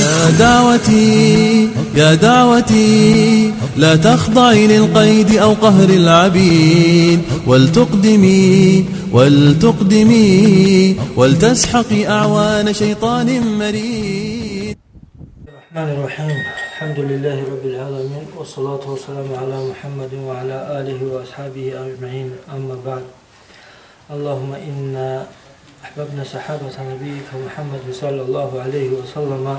يا دعوتي يا دعوتي لا تخضعي للقيد أو قهر العبيد. ولتقدمي ولتقدمي ولتسحقي أعوان شيطان مريد. الرحمن الرحيم. الحمد لله رب العالمين والصلاة والسلام على محمد وعلى آله وأصحابه أجمعين. أما بعد اللهم إنا أحببنا صحابة نبيك محمد صلى الله عليه وسلم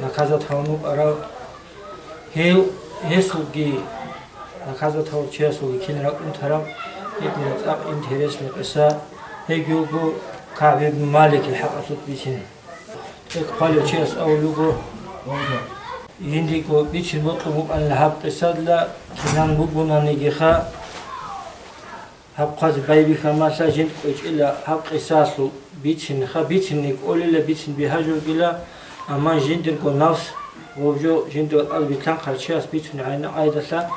наказа тавну ара хел хесуги наказа тав чиасуги кинрак унтарам итна цақ интерес ми қиса хегюгу каъб ибн малик илҳақасут бичин эк қали чиас авлугу индиго бичин ботлумук ан лаҳаб қисадла кинан бугунанигиха ҳабқаз байбихамаса жин қӯчила ҳабқисаслу бичинха бичинни кӯлила бичин биҳажугила аман жиндирго навс вовжо жинди ал битлан қарчиас бичуни айна айдаса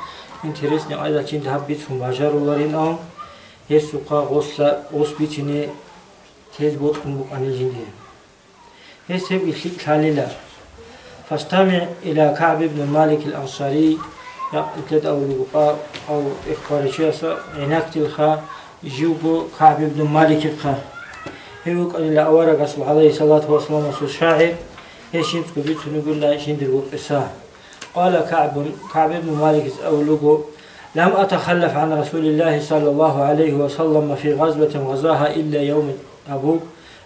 интересни айда чинди ҳаб бичун бажаруларин ам ҳесуқа ғосла ғос бичини тез боткун буқани жинди ҳес ҳеб ихли тлалила фастами ила каъб ибн малик алансарий يقتد أو لقاء أو إخبار شياسة عناك الخا يجوب كعب بن مالك الخا هيوك أن لا أورق أصل عليه الصلاة والسلام وصل شاعر هيشين تكبيت نقول لا شين دلوق إساء قال كعب كعب بن مالك أو لقو لم أتخلف عن رسول الله صلى الله عليه وسلم في غزوة غزاها إلا يوم أبو.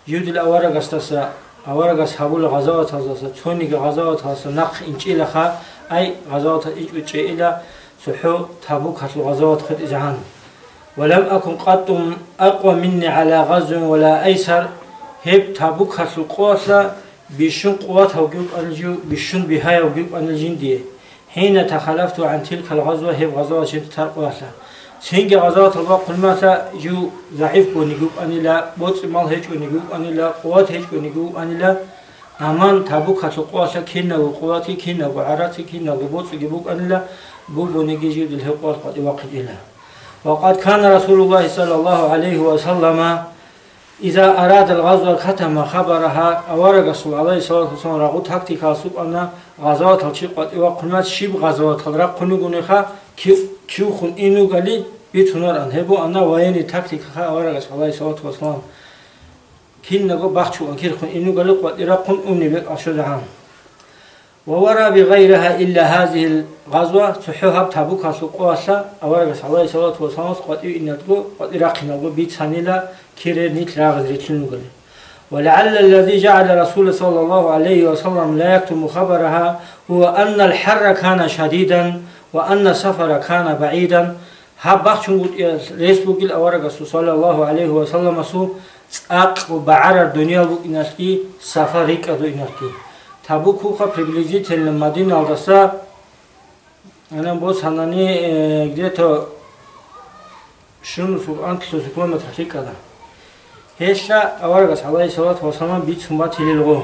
يود الأورق أستسا أورق أصحاب الغزوة تزاسا توني غزوة تزاسا نق إنش إلخا أي غزوات إجوتش إلى سحو تابوك هتل غزوات خد إزعان ولم أكن قط أقوى مني على غزو ولا أيسر هب تابوك هتل قوة بشن قوات هوجوب أنجو بشن بها هوجوب أنجين دي حين تخلفت عن تلك الغزوة هي غزوة شبت ترقواتها تنجي غزوة الله قل ماتا جو ضعيف ونجوب أن لا بوت مال هيج ونجوب أن لا قوات هيج ونجوب أن لا نمان تابوك هتلقواتها كنا وقواتي كنا وعراتي كنا وبوت جبوك أن لا بوب ونجي جيد الهقوات قد وقت إله وقد كان رسول الله صلى الله عليه وسلم إذا أراد الغزو كتم خبرها أورق صلى الله عليه وسلم رغو تكتيكا سوب أن غزوات الشيء قد إوقنات شيب غزوات الرق قنوغنخا كيو خن إنو غلي بيتونر أن. هبو أن ويني تكتيكا أورق صلى الله عليه وسلم. كنغو بخشو أنكر خن إنو قال قد إرقم أمني بك أشجعان وورا بغيرها إلا هذه الغزوة تحوها بتابوك سقواسا أورا صلى الله عليه وسلم قد إنتقو قد إرقنا بيت سنيلا كيري نيت راغز ريتلنو قال ولعل الذي جعل رسول صلى الله عليه وسلم لا يكتم خبرها هو أن الحر كان شديدا وأن السفر كان بعيدا هبخشون ريسبوك الأورا صلى الله عليه وسلم سو ак баарар дуния бу инаски сафари каду инаски табу куха приблизительно мадина алдаса она бо санани где-то шун субан километр хикада هيشا أورغس عليه الصلاة والسلام بيت سمات للغو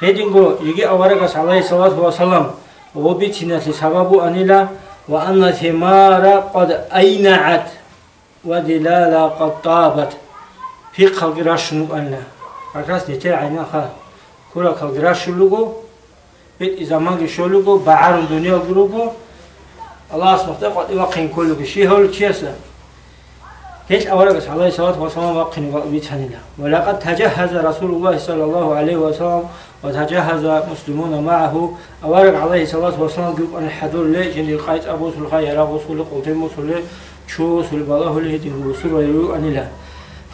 هيدينغو يجي أورغس عليه الصلاة والسلام وبيتنا لسبب أنيلا وأن ثمار قد أينعت ودلال قد طابت في خلقراش نقلنا أكاس نتاع عينها كل خلقراش لغو بيت زمان شلغو بعار الدنيا غروغو الله سبحانه وتعالى قد يوقن كل شيء هو الشيء هيك أولا بس عليه الصلاة والسلام وقن وبيتهننا ولقد تجهز رسول الله صلى الله عليه وسلم وتجهز مسلمون معه. أورق عليه الصلاة والسلام قلب أن الحضور لي جن القائد أبو سلخا يرى وصول قوتين وصول شو سل بلاه لي وصول ويرو أن الله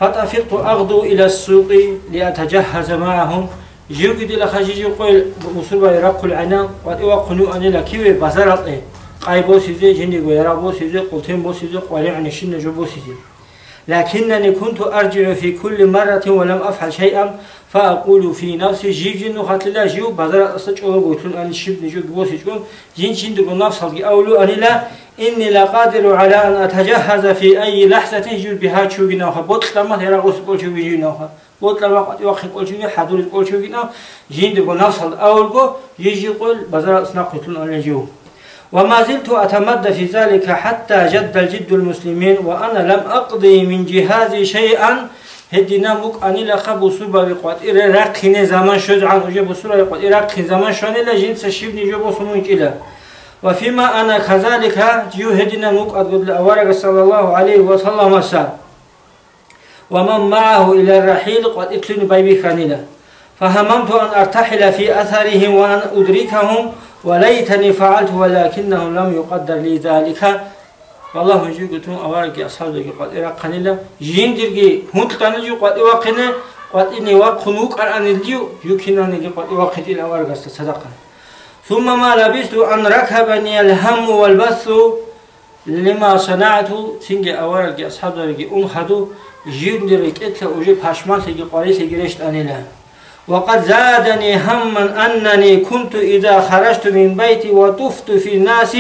فطفقت أغدو إلى السوق لأتجهز معهم. جيوك دي لخجيجي قول مصوبة يرقل العنا وقنو أني لكيوي بزرط قاي بو سيزي جندي ويرا بو سيزي قلتين بو سيزي قولي عن الشن جو بو سيزي لكنني كنت أرجع في كل مرة ولم أفعل شيئا فأقول في نفسي جيجن خاطر لا جيو بازار أصلا أول قلتون أن الشب نجو جين دقو نفس هلقي أولو أني لا إني لا قادر على أن أتجهز في أي لحظة جيو بها تشوغي نوخا بوت لما غوس قول شوغي جيو نوخا بوت لما قد يوخي قول شوغي حدور قول شوغي نو جين دقو نفس هلقي أول قو يجي قول بازار أصلا قلتون أن جيو وما زلت أتمد في ذلك حتى جد الجد المسلمين وأنا لم أقضي من جهازي شيئا. هدينا مك أني لخا بوسو بابي قوات إلى رقين زمان شد عن وجه بوسو قوات إلى رقين زمان شون إلى جنس شيب نجو بوسو إلى. وفيما أنا كذلك جيو هدينا مك أدود الأوارق صلى الله عليه وسلم سا. ومن معه إلى الرحيل قد إكلن بيبي خانيلا فهممت أن أرتحل في أثرهم وأن أدركهم وليتني فعلت ولكنه لم يقدر لي ذلك. والله جي قلتون أوارك أصحاب ذلك قد إراقني لا جيندرغي هنت تنجي قد إواقنا قد إني وقنوك أن الجيو يمكنني قد إواقت إلى أوارك صدقا ثم ما لبست أن ركبني الهم والبث لما صنعت. تنجي أوارك ذلك أنخدو جيندرغي إتلا وجي باشمان تجي قريس جريشت أني لا وقد زادني هما أنني كنت إذا خرجت من بيتي وطفت في الناس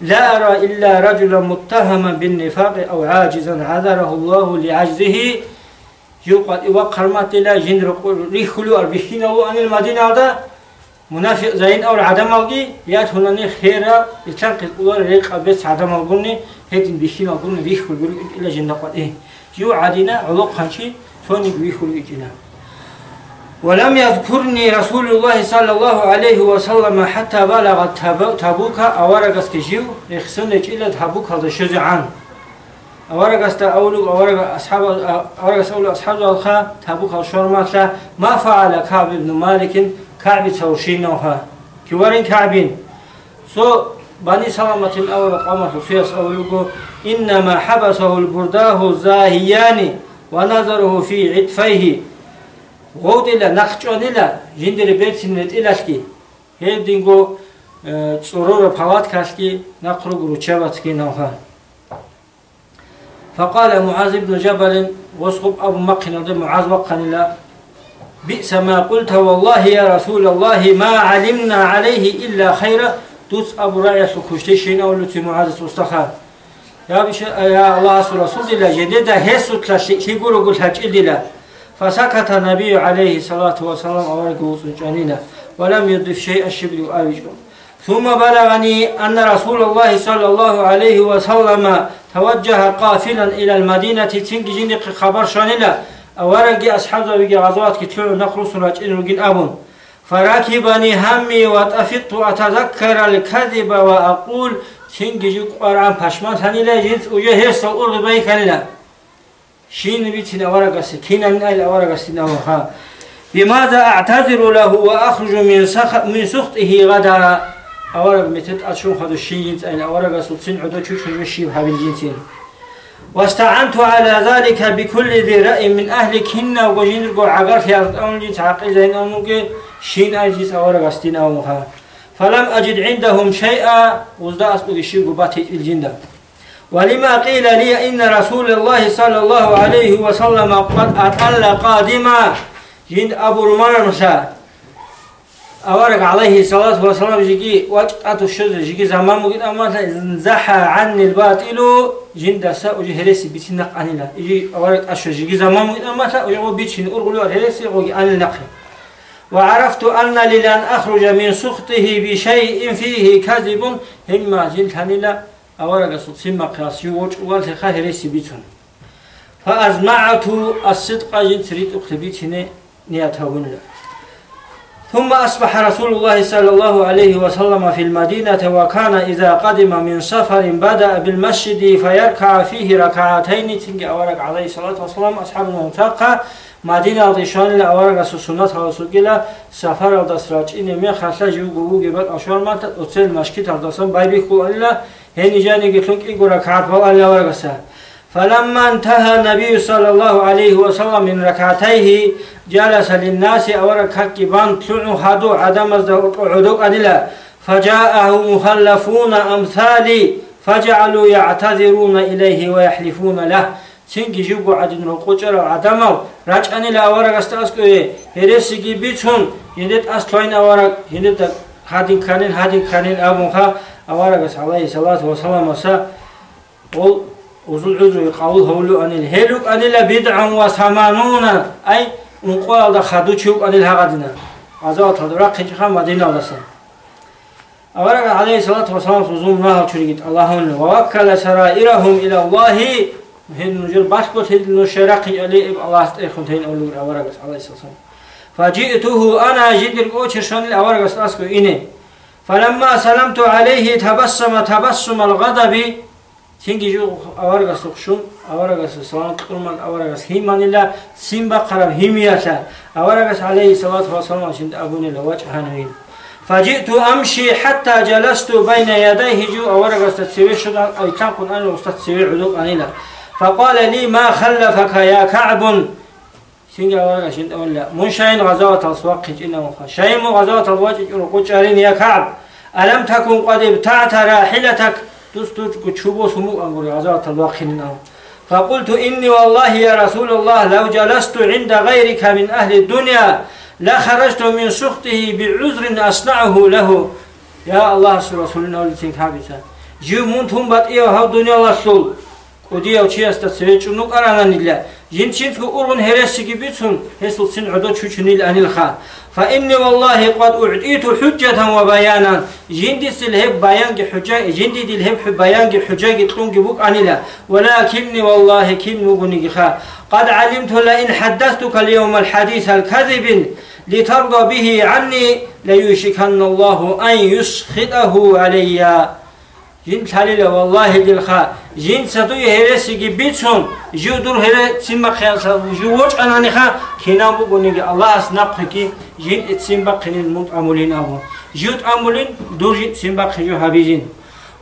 لا أرى إلا رجلا متهما بالنفاق أو عاجزا عذره الله لعجزه. يقول إوا مات لا جن ريخلو أربحين الله أن المدينة هذا منافق زين أو عدم ألقي. يات هنا خيرا يتنقل الله ريق أبس عدم ألقني هيتن بخين ألقني ريخلو إلا جن قد إيه. يو عدنا علوق خانشي. توني ريخلو إجنا ولم يذكرني رسول الله صلى الله عليه وسلم حتى بلغ تبوك. أورغس كجيو يخسنج إلى تبوك هذا شجعان أورغس تأولو أورغ أصحاب أورغس أولو أصحاب الخا تبوك الشرمات ما فعل كعب بن مالك؟ كعب توشينوها كورين كعبين. سو بني سلامة الأول قامت سياس أولوكو. إنما حبسه البرداه زاهيان ونظره في عطفيه. غودلا نخچونلا جندر بيتسنت إلاشكي هيدينغو صرور بحواتكاشكي نقرق رجبتكي نوها فقال معاذ بن جبل واسقب أبو مقن معاذ وقن لا بئس ما قلت والله يا رسول الله ما علمنا عليه إلا خيرا توس أبو رايح كشتشين أو لتي معاذ تستخار يا, بش يا الله رسول الله جديد هسوت لا شيء يقولوا قلت هاتش إلا فسكت النبي عليه الصلاة والسلام أورقه سنجانينا ولم يضف شيء الشبل أبيجكم ثم بلغني أن رسول الله صلى الله عليه وسلم توجه قافلا إلى المدينة تنجي جنق خبر شانلا أورق أصحاب ذلك غزوات كتلو نقر سنج إنرقين أبون. فركبني همي واتفقت أتذكر الكذب وأقول تنجي قرآن پشمان تنيلا جنس وجه هسل أرغ بيكا شين بيتنا ورقة كينا من أهل ورقة سنوها بماذا أعتذر له وأخرج من سخ من سخطه غدا؟ أورق متت أشون هذا الشين أين أورق سلسين عدو شو شو الشيب هذا الجنسين واستعنت على ذلك بكل ذي رأي من أهل كنا وجين القو عقر في أرض جنس عقل زين أمك شين الجنس أورق استناوها فلم أجد عندهم شيئا وزدا أسبق الشيء قبات الجنة ولما قيل لي إن رسول الله صلى الله عليه وسلم قد أطل قادما جند أبو رمانسا أورق عليه الصلاة والسلام جيكي وقت الشذر جيكي زمان مجد أما زحى عني الباطل جند سا وجي هرسي بيتنق عن الله أورق أشهر جيكي زمان مجد أما ويجي بيتشين أرغلوا هرسي وجي عن النقل وعرفت أن للأن أخرج من سخطه بشيء فيه كذب هم جلت عن أورق سلسين مقراس يوج والت خير سبيتون فأزمعت الصدق جنت ريت أكتبيت هنا نياتهون ثم أصبح رسول الله صلى الله عليه وسلم في المدينة وكان إذا قدم من سفر بدأ بالمسجد فيركع فيه ركعتين. تنجي أورق عليه الصلاة والسلام. أصحاب المنطقة مدينة ديشان لأورق سنة رسول سفر الدسراج إني من خلال قوة قبل أشوار مالت أتسل مشكت الدسان بايبي قول الله هني جاني قلت لك إيقو ركعات والله لا ورقصة فلما انتهى النبي صلى الله عليه وسلم من ركعتيه جلس للناس أورك حكي بان تلعو هادو عدم عدوك أدلا فجاءه مخلفون أمثالي فجعلوا يعتذرون إليه ويحلفون له. تنجي جبو عدن رقوجر رجعني راجعني لأورك استأسكو هرسي بيتهم يدت أستوين أورك يدت hadin kanin hadin kanin abuha avara bes alayhi salatu ve selam olsa ol uzul uzu kavul havlu anil heluk anil bid'an ve samanuna ay unqal da hadu çuk anil hagadina azat hadu rak çıkha madina olsa avara alayhi salatu ve selam uzun nahal çürü git Allah'ın ve vakkale sarairahum ila Allahi hin nujur başbot hidil nuşerak ali Allah istayhun teyin olur avara bes alayhi salatu فجئته أنا جدر أوتشان الأورق أسكو إني. فلما سلمت عليه تبسم تبسم الغضب. تنجي جو أورق أسكشون أورق أسلام تقرم أورق أسهيم أن الله سنبا قرب هيمية. أورق عليه صلاة والسلام أشند أبون الله وجهانوين فجئت أمشي حتى جلست بين يديه جو أورق أستسيوشد أي تنقل أنه أستسيوشد أن الله فقال لي ما خلفك يا كعب يا كعب؟ سينجا ورقة شنت ولا. من شاين غزوة السواق إنه مخا شاين غزوة الوجه قجارين يا كعب ألم تكن قد ابتعت راحلتك تستوج كتشوبو سمو أنقر غزوة الواق إنه فقلت إني والله يا رسول الله لو جلست عند غيرك من أهل الدنيا لخرجت من سخطه بعذر أصنعه له. يا الله رسول الله لتنك حابسا جيو منتم بات إيوه هاو دنيا الله سول وديو قرانانيلا جنچين تو اورون هرسيگي بيتون هسل سن عدو چوچنيل انيلخا فاني والله قد اعطيت حجه وبيانا جندي سل هب بيان حجه جندي دي هب بيان جي حجه جي تونجي بوك انيلا ولكني والله كم نغني خا. قد علمت لئن حدثتك اليوم الحديث الكذب لترضى به عني ليوشكن الله ان يسخطه عليّ جين تاليلا والله دل خا جين سدو يهري سيجي بيتون جو دور هري سيم بخيان سدو جو وش أنا نخا كنا بقولني الله أصنب كي جين سيم بخيان موت أمولين أبو جو أمولين دور جين سيم بخيان حبيجين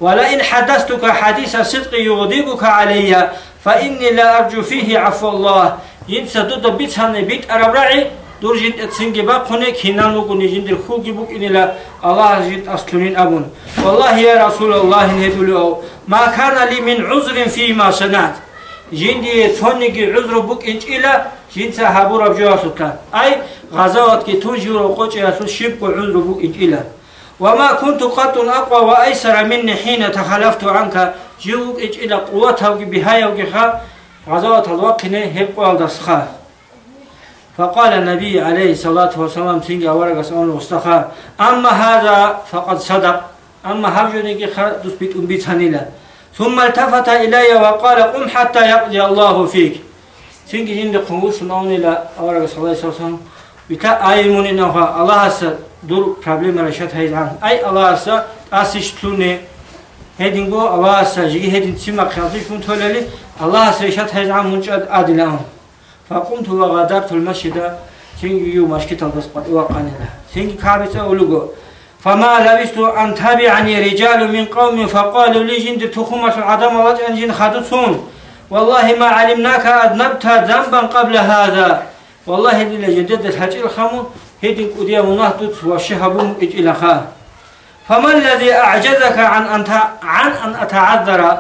ولا إن حدثتك حديث صدق يغضبك عليا فإني لا أرجو فيه عفو الله جين سدو دبيت هني بيت أربعين دور جنت اتسنجي با لو كوني جند خوغي بوك انلا الله جنت اصلين ابون. والله يا رسول الله ندلو ما كان لي من عذر فيما صنعت جندي تونيغي عذر بوك انج إلى جنت صحابو رب جواسوتا اي غزوات كي توجيرو قوچي اسو شيب عذر بوك انج إلى وما كنت قط اقوى وايسر مني حين تخلفت عنك جوك انج إلى قوتها بهايا وغخا غزوات الوقت هيب دسخه فقال النبي عليه الصلاة والسلام تنجا ورقة أون وستخا أما هذا فقد صدق. أما هرجوني دوس بيت أم بيت هنيلا ثم التفت إلي وقال قم حتى يقضي الله فيك تنجي جند قنوس نون إلى ورقة صلى الله عليه وسلم بتا آي من إنه الله سا دور problem رشاد هيزان أي الله سا أسيش تلوني هيدينغو الله سا جيجي هيدين تسمى خيالتش من تولي الله سا رشاد هيزان منجد آدلان فقمت وغادرت المسجد. سينجي يو مشكت البسقط وقاننا سينجي كابس أولوغو. فما لبست أن تبعني رجال من قوم فقالوا لي جند تخمة العدم وجأن جن خدسون. والله ما علمناك أذنبت ذنبا قبل هذا. والله اللي جدد الحج الخمو هيدين قديا منهدت وشهبهم إلى خاه فما الذي أعجزك عن أن عن أن أتعذر؟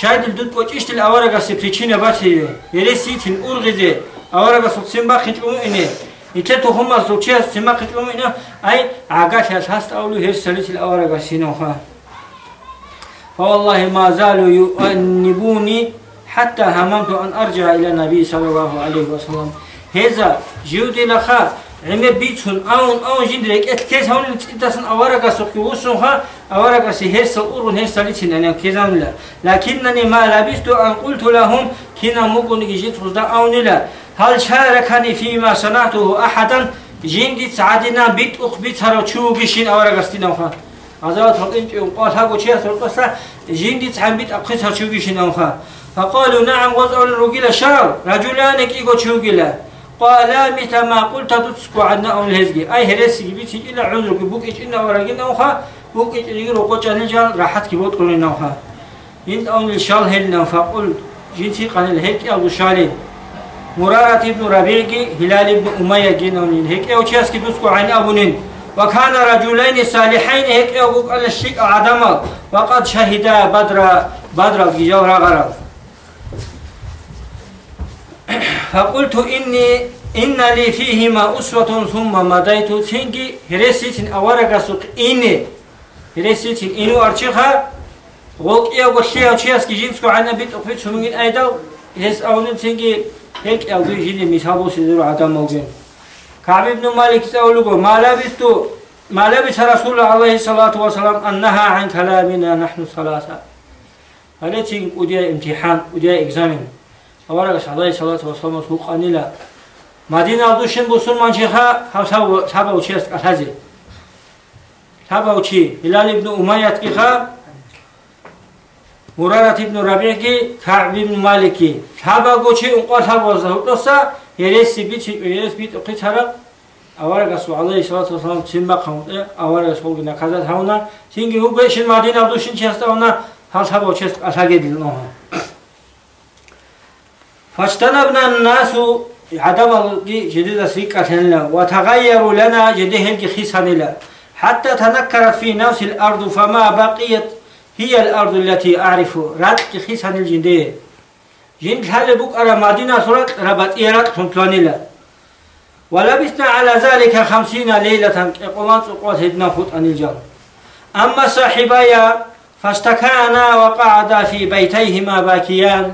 шайдил дуд кочиштил аварагаси причина баси ереситин ургизе аварагас симба хичумине ите тухумас лучиас симба хичумине ай агашал хастаулу херсалитил аварагасиноха فوالله ما زالوا يؤنبوني حتى هممت أن أرجع إلى النبي صلى الله عليه وسلم هذا جودي لخا عمر بيتون أون أون جندرك إتكيس هون إتاسن أورقة سقي وسوها أورقة سهرس الأورون هرس لتين أنا كيزان لا لكنني ما لبست أن قلت لهم كنا ممكن جيت خزدا أون لا هل شاركني فيما صنعته أحدا جندي سعدنا بيت أخبيت هرو شو بيشين أورقة ستينوها عزوات فقنت قال هاقو شيء سرقصة جندي تعم بيت أبخيت هرو شو بيشين أوها فقالوا نعم وضعوا الرجل شار رجلان كيكو شو قال مثل ما قلت تسكو عنا أون الهزجي أي هرسي بيتي إلا عذرك بوك إيش إنا ورقين أوخا بوك إيش إلي روكو جان جان راحت كي بوت قلنا أوخا إن أون الشال هلنا فقل جنسي قال الهيك أبو شالين مرارة ابن ربيعي هلال ابن أمية جين أون الهيك أو تشاس كي تسكو عن أبونين وكان رجلين صالحين. هيك أو قال الشيك عدم وقد شهدا بدر بدر الجو رغرب فقلت إني إن لي فيهما أسوة ثم مضيت. تنجي هرسيتين أورغا سوق إني هرسيتين إنو أرشيخا غوك إيا غوشيا وشياس كي جينسكو عنا بيت أقفيت شمين أيضا هس أونن تنجي هيك أو دي جيني ميسابو سيدرو عدم موجين كعب بن مالك سأولوغو ما لبثتو ما لبث رسول الله عليه الصلاة والسلام أن نهى عن كلامنا نحن ثلاثة. هل تنجي وديا امتحان وديا إكزامين აბარაგას ალაი სალათუ ვასალამუს უყანილა მადინალდუშენ ბუსურმან შეხა საბაუჩი ეს კათაზე საბაუჩი ჰილალ იბნ უმაიათ კიხა მურარათ იბნ რაბიჰი ქაბ იბნ მალიკი საბაგოჩი უყათაბოზა უყოსა ერესიბი ერესბი ყიცარა ავარაგას ალაი სალათუ ვასალამ ციმბა ხამტე ავარაგას ხოლგი ნაკაზა თავნა სინგი უბეშინ მადინალდუშენ ჩესტავნა ჰალ საბაუჩი ეს კათაგედილნოა فاجتنبنا الناس عدم جديد سيكة وتغيروا لنا جديه خيسان حتى تنكرت في نفس الأرض فما بقيت هي الأرض التي أعرف. رات خيسان الجندية جند هل بك أرى مدينة سرات ربط إيرات تنكلاني ولبثنا على ذلك خمسين ليلة يقولون سقوط هدنا فوت عن الجر أما صاحبايا فاستكانا وقعدا في بيتيهما باكيان.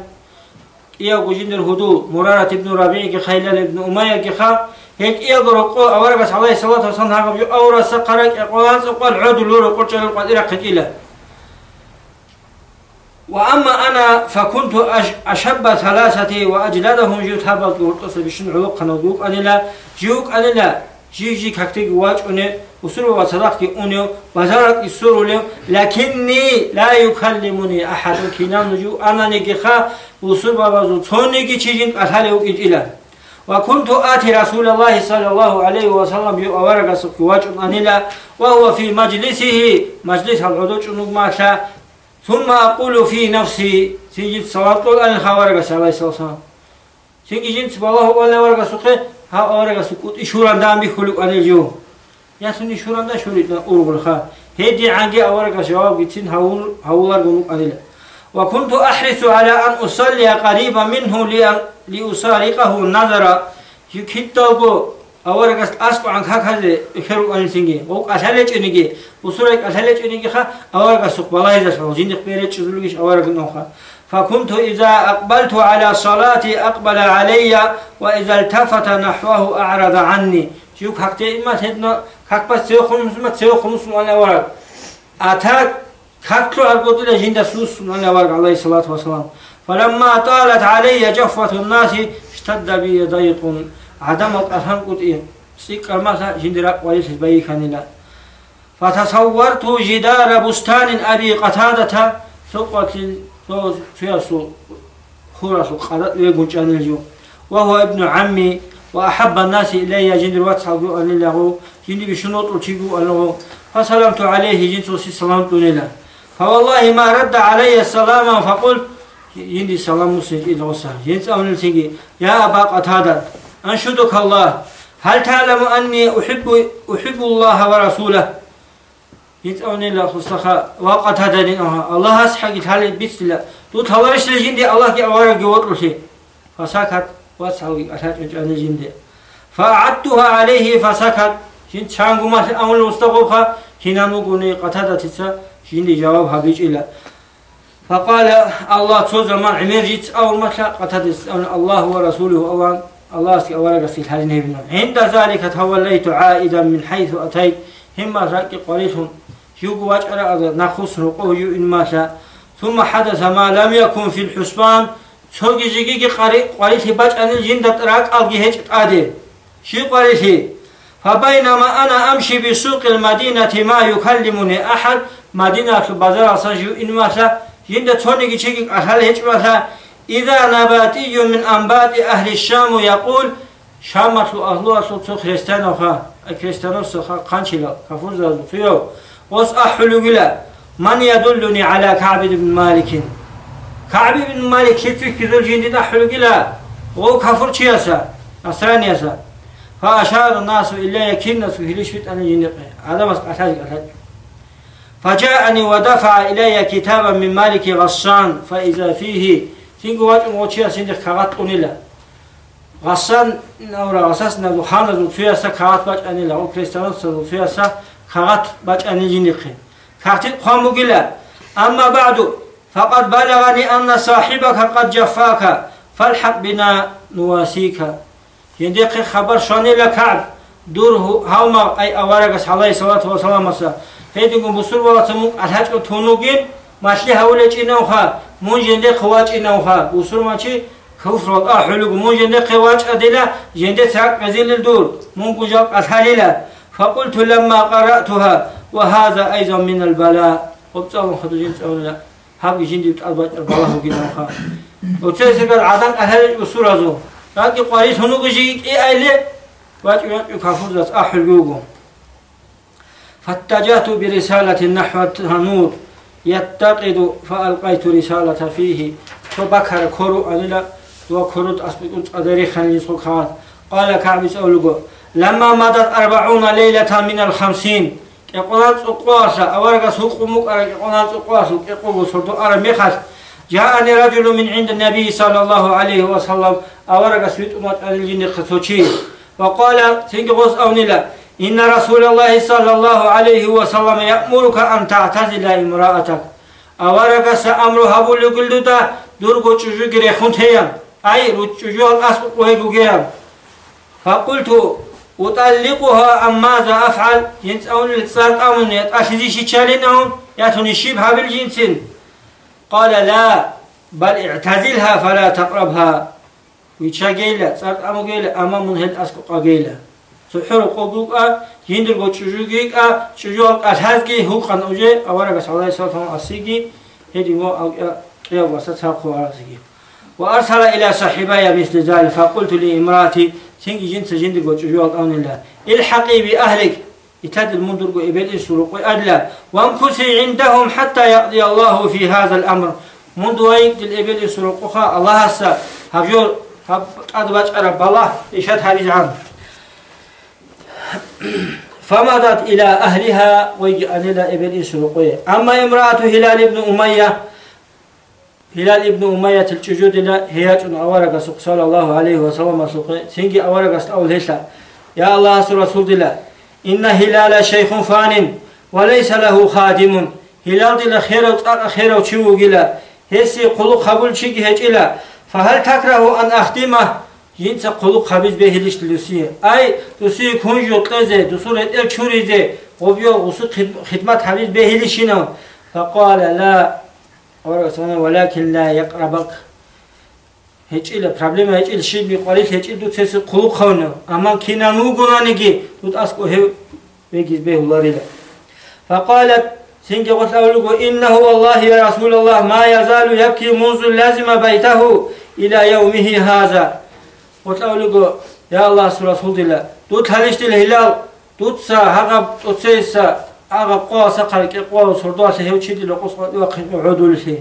إيا قجند الهدو مرارة ابن ربيع خيلان ابن أمية خا. هيك إيا قرقو أورا بس عليه الصلاة والسلام هاقب يو. أورا سقرك إقوان سقوال عود اللور قرش القديرة قتيلة. وأما أنا فكنت أشب ثلاثة وأجلدهم جيوت هابط قرطس بشن علوق نوضوق أنلا جيوك أنلا جي جي كاكتك واج أني وصول وصدقتي أني وزارك السور لكني لا يكلمني أحد. كنا نجو أنا نجخا وصول بابازو تونيكي تشيجين قتالي وكيجيلا وكنت آتي رسول الله صلى الله عليه وسلم يؤورق سكواج أنيلا وهو في مجلسه مجلس العدوش نقماشا ثم أقول في نفسي سيجد صلاة قول أن الخوارق صلى الله عليه وسلم سيجد بالله وأن ورق سكي ها ورق سكوت إشوران دام بخلق أن الجو يا سني شوران دا شوريتنا أورغل خا هدي عنجي أورق جواب بيتين هول هولار قنوق أنيلا وكنت أحرص على أن أصلي قريبا منه لأسارقه النظر يكتبه أورغس أسكو عن كاكازي إخيرو أن سينجي وق أسالج إنجي وسورك أسالج إنجي خا أورغس بلاي زس جندق بيرت شزلوش أورغ نوخا فكنت إذا أقبلت على صلاتي أقبل علي وإذا التفت نحوه أعرض عني. شوك حكتي ما تدنا حق بس سيو خمس ما سيو خمس وأنا أورغ أتاك كاكلو أربطنا جند سوس من عليه الصلاة والسلام. فلما طالت علي جفة الناس اشتد بي ضيق. عدم الأفهم قد إيه؟ سيك المسا جند رق وليس بيكنلا فتصورت جدار بستان أبي قتادة وهو ابن عمي وأحب الناس إلي جند الواتساب أن له جند بشنوط وتشيقوا له فسلمت عليه جنس سلامت له فوالله ما رد علي السلام فقلت يندي سلام مسجد إلى وصح ينسأل سيجي يا أبا قتادة أنشدك الله هل تعلم أني أحب أحب الله ورسوله يتأون الله خصخا وقت هذا دينها الله أسحق تالي بيت لا تو تلاش الجند الله كي أورا جوات رشي فسكت وسوي أتاك أنت أنا جند فعدتها عليه فسكت شين تشانغو ما تأون المستقبل هنا نقول قت هذا تسا جند جواب هبيج إلا فقال الله تو زمان عمر جت أول ما قت هذا الله ورسوله الله الله سي أورا جسيل هالنبي عند ذلك توليت عائدا من حيث أتيت هم راكي قريش Yugu wajara adı nakhus ruquhu in masha. ثم حدث ما لم يكن في الحسبان. çoğu geceki ki qalith baç anil jindat rak al geç ade. Şu qalithi فبينما أنا أمشي بسوق المدينة ما يكلمني أحد. مدينة البازار أسانجو إن مثلا يند توني كي أهل هيك مثلا إذا نباتي من أنبات أهل الشام يقول شامت أهل أصل تو خريستان خا كريستانو سخا قانشلا كفوز فيو وس أحلو بلا من يدلني على كعب بن مالك؟ كعب بن مالك كيف كذل جندي أحلو بلا هو كفر شياسا نصراني ياسا فأشار الناس إلي كنا سهلش بيت أنا جندي هذا بس أحتاج أحتاج فجاءني ودفع إلي كتابا من مالك غصان فإذا فيه سينغو واجم وشيا سيندخ كغات قنلا غسان نورا غساس نزو خانا زو تسوياسا كغات باج أني لا وكريستانوس زو تسوياسا كغات باج أني جينيقين كاتب قامو قلا أما بعد فقد بلغني أن صاحبك قد جفاك فالحق بنا نواسيك يندق خبر شاني لكعب دور هاوما أي أوارقس عليه الصلاة والسلام هيدنكم بسر ولا تموك الحاج تونوغين ماشي هاولي چينوخا مون جندق خواج إنوخا بسر ماشي كفر الله حلوك مون جندق خواج أدلا جندق ساق مزيل الدور مون كجاق أسهللا فقلت لما قرأتها وهذا أيضا من البلاء. وبتصالون خدوجين تسألون هابي جندي بتألبات البلاء وقنوخا وتسيسر عدن أهل بسر زو لكن قريت هنوك جيك إيه أيلي واجب يكافر ذات أحلوكم فاتجهت برسالة نحو التنور يتقد فألقيت رسالة فيه. فبكر كرو أنلا وكرت أسبقت أدري خلي سكات قال كعب سألقو. لما مضت أربعون ليلة من الخمسين يقولان سقواسا أورغا سوق مقرا يقولان سقواسا يقول سردو أرى مخس جاءني رجل من عند النبي صلى الله عليه وسلم أورغا سويت أمت أدلجين خسوشي. وقال تنقص أونلا إن رسول الله صلى الله عليه وسلم يأمرك أن تعتزل امرأتك. سأمر هبو لقلدتا درغو چجو گره خونتيا أي رجو الأسق وهيقو فقلت أطلقها أم ماذا أفعل جنس أون لتصارت أمن يتأخذي شيشالين أون يأتوني شبها بالجنسين قال لا بل اعتزلها فلا تقربها. ويتشاقيلا صارت أمو قيلا أمام من هل أسق قيلا. سحر قبوقا يندر بو چجوگيقا چجوق الحزگي حقوقا اوجه اوارا بس الله سبحانه اسيگي هدي مو أو يا وسط حقو اسيگي وأرسل إلى صاحبي مثل ذلك فقلت جندر بو چجوق اون الله الحقي بأهلك. يتد المنذر إبل سرق أدلى. وانكسي عندهم حتى يقضي الله في هذا الأمر. منذ ويقضي الإبل سرقها الله هسا. هفجور هب أدبج أرب الله إشهد حديث عنه فمضت إلى أهلها ويجعل إلى إبل سوقية أما امرأة هلال بن أمية هلال ابن أمية الججود لا هي أورق سوق صلى الله عليه وسلم سوق. سنجي أورق أول هشا يا الله رسول الله. إن هلال شيخ فان وليس له خادم. هلال دل خير وطاق خير وشيو جلا هسي قلو قبول شيء هجلا فهل تكره أن أخدمه؟ ينسى قلوب خبيز به هلش تلوسية أي تسي كون يطلزه دسول ال چوريزه قبيو غسو خدمت خبيز به هلشينو. فقال لا ولكن لا يقربك هيج إلى problem هيج إلى شيء بيقولي إلى تسي قلوب خونه أما كنا نوغونا نجي تود أسكو هيو بيجيز به الله رلا فقالت سنجي قلت أولوكو إنه والله يا رسول الله ما يزال يبكي منذ لازم بيته إلى يومه هذا قلت يا الله سورة الله دوت هلشت الهلال دوت سا هغا دوت سيسا هغا قوة سقر قوة سردوة هيو تشدي لقص وقت عدول فيه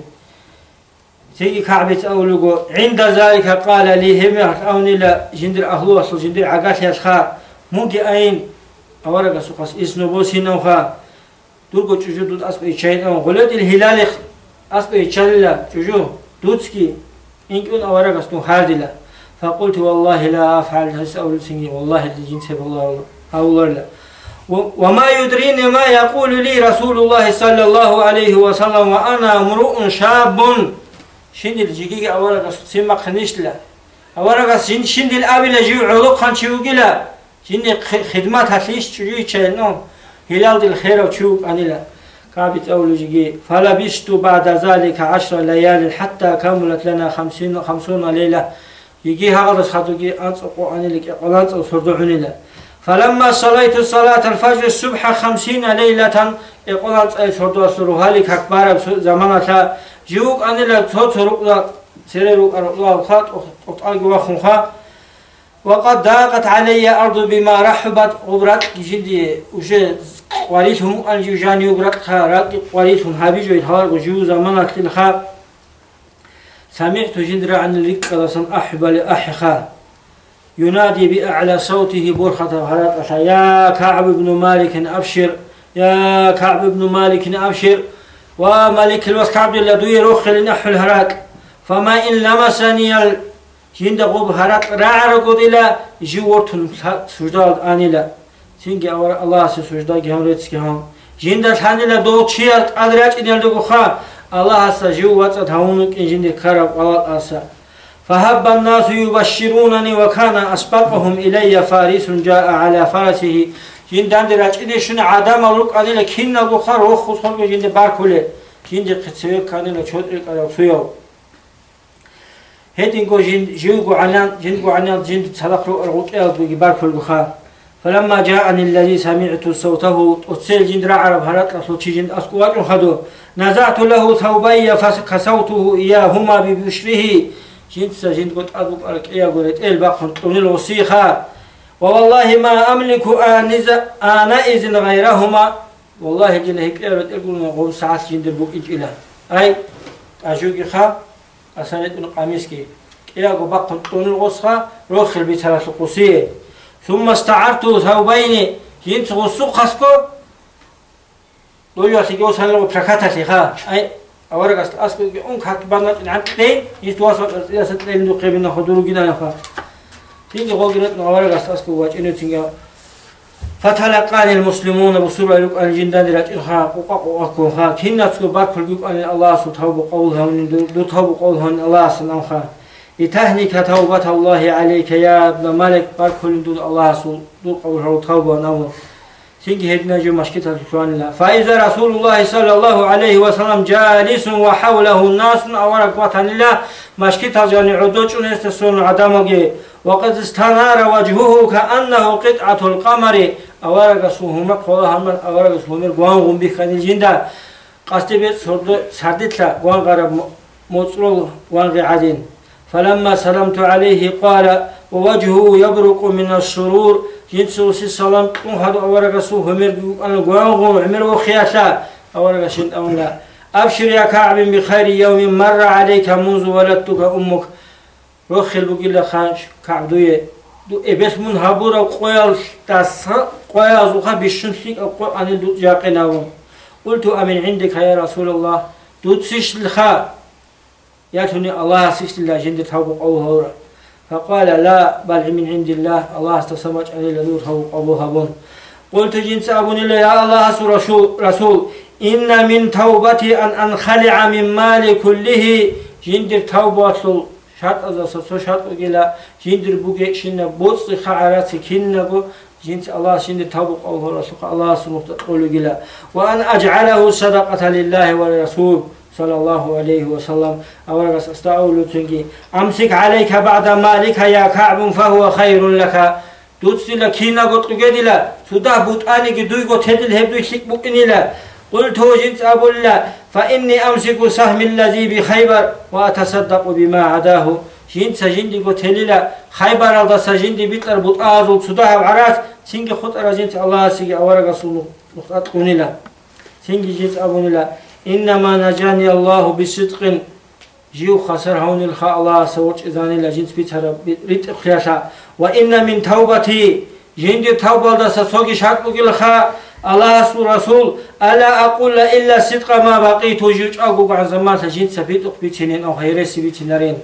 سيجي كعبة أولوغو عند ذلك قال لي هم أوني لا جندر أهلو أصل جندر عقات يسخا. مونكي أين؟ أورق سقص إسنو بوسي نوخا دورغو تشجو دوت أسقو إيشاين أو غلط الهلال أسقو إيشالي تشجو دوتسكي إنكون أورق أسنو هاردلا فقلت والله لا أفعل هسأل سنجي والله اللي جنس الله أولر لا. وما يدريني ما يقول لي رسول الله صلى الله عليه وسلم وأنا امرؤ شاب. شند الجيجي أولا سيما خنيش لا أولا شند شند الأبي لجي علوق خان شوقي لا شند خدمات هتليش تجي تشينو هلال دل خير وشوق أني لا كابت أول جيجي فلبست بعد ذلك عشر ليال حتى كملت لنا خمسين خمسون ليلة. يجي هذا خطوكي أنصقوا عن لك قلانت وصردعني له فلما صليت صلاة الفجر الصبح خمسين ليلة يقولان أي صردوا صروها لك أكبر زمانة جيوك أن لا تطرق سريرك الله خط أطلق وخنخا وقد ضاقت علي أرض بما رحبت غبرت جدي وش قريتهم أن جاني غبرت خارق قريتهم هابي جو يتهار وجو زمانة الخاب سمعت جندر عن الركضة أحبل أحخا. ينادي بأعلى صوته برخة وهلطة يا كعب بن مالك أبشر يا كعب بن مالك أبشر. ومالك الوسك عبد الله دوي روخ لنحو الهراك. فما إن لمسني جند قب هرات راع قد إلى جورتن سجدة آنيلا سنجي أورا الله سجدة جهام ريتس جهام جند إلى دو تشير أدراج إنيل دقوخا الله سجوات جوات إن جند كرب والله أسا. فهب الناس يبشرونني وكان أسبقهم إلي فارس جاء على فرسه. جندان دي راجعين شن عدم أولوك أدل كنا روح خصوصا جند باركولة جند قتسوي كان لشود على سويو هدين جو جند جيو عنان جند جو عنان جند رو أرغوك أيضا بيجي باركول بخار فلما جاءني الذي سمعت صوته أتسيل جند رعرب هرات لسو جند أسكوات خدو. نزعت له ثوبي فكسوته إياهما ببشره. جند سجند قد أبوك أرك إيا قولت إل باقون تقول وصيخا ووالله ما أملك آنز آنئذ غيرهما. والله جل هيك إيرت إلقون قوم ساعات جند البوك إج إله أي أجوكي خا أسانت إن قاميسكي. إيا قو باقون تقول الغصخا روخ البيتها القصية ثم استعرت ثوبين جند غصو خسكو دويو أتيجو سنلو بركاتا لخا أي أورق أصل أصل أنك حق بنا عن تين يتواصل إذا ستلين دو قبلنا خدرو جدا يخا تيجي غوجرت أورق أصل أصل واج إنه تيجي فتلقاني المسلمون بسورة لك أن جندان درات إخا قوقا قوقا خا. كنا تسكو بارك لك أن الله سبحانه قولها دو تهب قولها الله سبحانه خا. لتهنك توبة الله عليك يا ابن مالك بارك دو الله سبحانه قولها توبة نوم سينجي هدنا جو مشكلة سبحان الله فإذا رسول الله صلى الله عليه وسلم جالس وحوله الناس أورك وطن الله مشكلة جاني عدوش نستسون عدمه وقد استنار وجهه كأنه قطعة القمر أورك سوهما قولها من أورك سوهما قوان غم بخان الجنة قصد بيت سردت لا قوان غرب مصرول قوان غعدين فلما سلمت عليه قال ووجهه يبرق من السرور جنسو سي سلام تون هادو اورغا سو همير ان غوانغو عمر وخياتا اورغا شن أولا. أبشر يا كعب بخير يوم مر عليك منذ ولدتك أمك. روخل بقول خانش كعب دوي دو إبس من هابورا قويال تاس قويال زوخا بشنسيك اقو ان دو جاقناو قلت أمن عندك يا رسول الله دو تسيش الخا يا توني الله سيش الله جند توبق أو هورا. فقال لا بل من عند الله. الله استسمج علي لدور أبوها بون قلت جنس أبون الله يا الله رسول, إن من توبتي أن أنخلع من مال كله. جندر توبة شرط أزا سو شرط إلى جندر بوجي شنا بوص خعرات كنبو جنس الله شند توبة أو رسول الله سبحانه وتعالى وأن أجعله صدقة لله ولرسول صلى الله عليه وسلم. أورغس استعول تنجي. أمسك عليك بعد مالك يا كعب فهو خير لك. دوتسلا كينا قط قدلا سودا بوتاني دوي هدل هبدو يشيك بقنلا قلت جنس أبو الله فإني أمسك سهم الذي بخيبر وأتصدق بما عداه جنس جندي قط هللا خيبر الله سجندي بيتر بوتازو سودا عرات سنجي خطر جنس الله سيجي أورغس نقطة قنلا سنجي جنس أبو الله إنما نجاني الله بصدق. جيو خسر هون الخاء الله سوچ إذاني لجنس بيتر ريت خياشا. وإن من توبتي جند توبة دا سوغي شاك بقي الخاء الله رسول ألا أقول إلا صدق ما بقيت. جوج أقو عن زمان جنس بيت بيتنين أو خيرس بيتنرين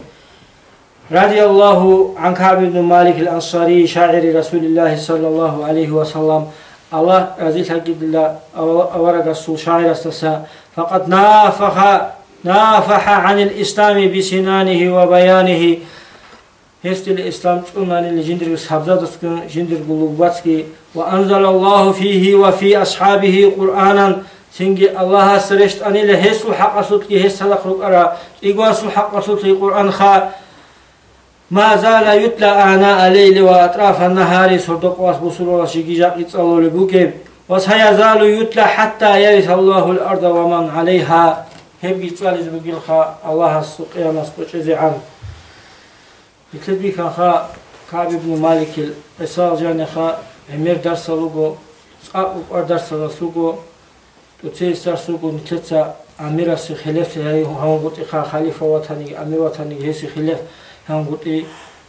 رضي الله عن كعب بن مالك الأنصاري شاعر رسول الله صلى الله عليه وسلم. الله رضي الله أورق السول شاعر استسا. فقد نافح نافح عن الإسلام بسنانه وبيانه. هست الإسلام تقولنا لجندر سحبزات جندر قلوباتك وأنزل الله فيه وفي أصحابه قرآنا. سنجي الله سرشت أني لهس حق صوتك هس صدق رقرا إقواس حق قرآن خا ما زال يتلى آناء الليل وأطراف النهار. صدق واس بصر وشيكي جاق يتصالوا لبوكب وسيزال يتلى حتى يرث الله الأرض ومن عليها. هم يتصال بقلخا الله القيامة سقوش عن يتلبي كان خا كعب بن مالك الإسال جاني خا أمير درس لغو أقوى درس لسوغو تتسيس درس لغو نتلتا أمير هاي هم قلت خا خليفة وطني أمير وطني هي خلاف هم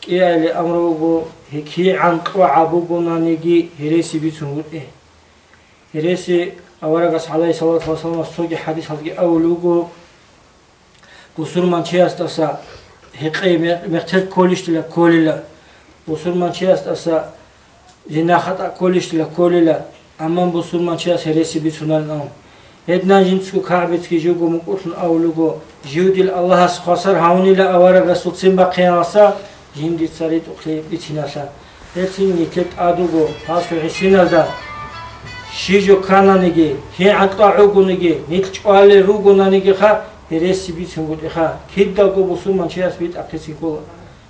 اللي أمره هكي عن قوى عبوغو نانيجي هريسي بيتون قلت هريسي أورغس عليه الصلاة والسلام سوجي حديث هذه أولوغو قصور من شيء استسا هقي مختل كولش لا كوللا بسرمان چیست أسا جنا خطا كولش لا كوللا اما بسرمان چیست هرسي بيتونال ام هدنا جنسكو كعبت كي جوجو مقوتن اولوغو جودل الله سخسر هاوني لا رسول سيمبا قياسا جندي تسريت اخلي بيتيناسا هتين نيكت ادوغو هاسكو حسينالدا شيجو шижо кананиги хе актаугуниги нитчкуале ругунаниги ха хереси бицунгути ха кидда гобусу манчиас бит акисикула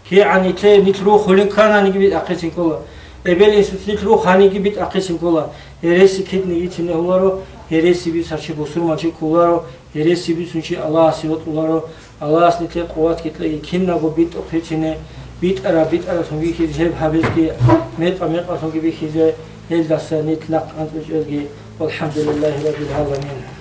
хе анитле нитру хули кананиги бит акисикула эбели сутлитру ханиги бит акисикула хереси кидниги тинеуларо хереси бит сарчи бусур манчи куларо хереси бит сунчи аллах сивот уларо аллах нитле қуват китлеги киннаго бит оқитине бит ара бит ара тунги хизеб хабезги метпа метпа тунги бихизе هيل دا سنيت لق أنت مش أزجي والحمد لله رب العالمين.